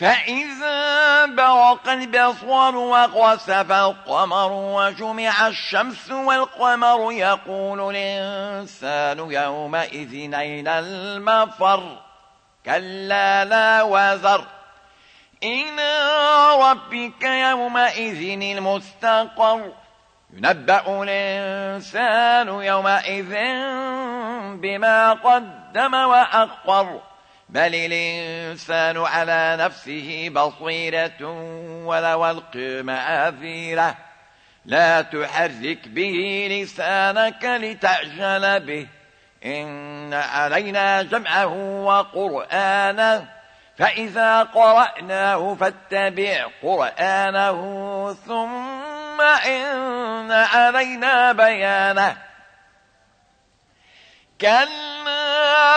فإذا برق البصر وقسف القمر وجمع الشمس والقمر يقول الإنسان يومئذ أين المفر؟ كلا لا وزر. إلى ربك يومئذ المستقر. ينبأ الإنسان يومئذ بما قدم وأخر. بل الإنسان على نفسه بصيرة ولو القي مآثيره لا تحرك به لسانك لتعجل به إن علينا جمعه وقرآنه فإذا قرأناه فاتبع قرآنه ثم إن علينا بيانه كلا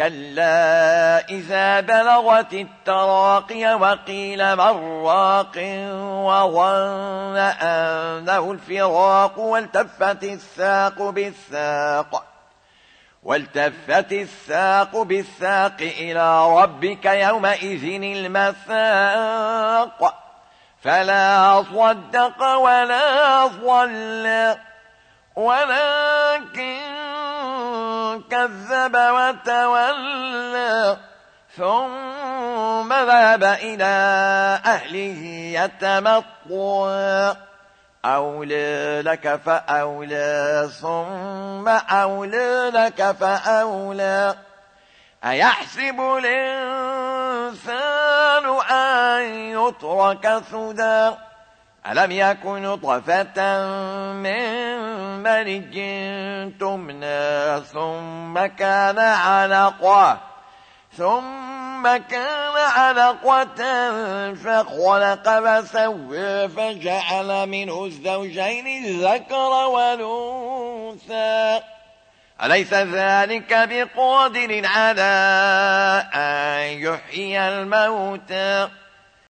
كلا إذا بلغت التراقي وقيل مراق وظن أنه الفراق والتفت الساق بالساق والتفت الساق بالساق إلى ربك يومئذ المساق فلا صدق ولا صلى ولكن كذب وتولى ثم ذهب إلى أهله يتمطى أولى لك فأولى ثم أولى لك فأولى. أيحسب الإنسان أن يترك سدى؟ ألم يكن طفة من ملج تمنى ثم كان علقة ثم كان علقة فخلق فسوى فجعل منه الزوجين الذكر والأنثى. أليس ذلك بقادر على أن يحيي الموتى؟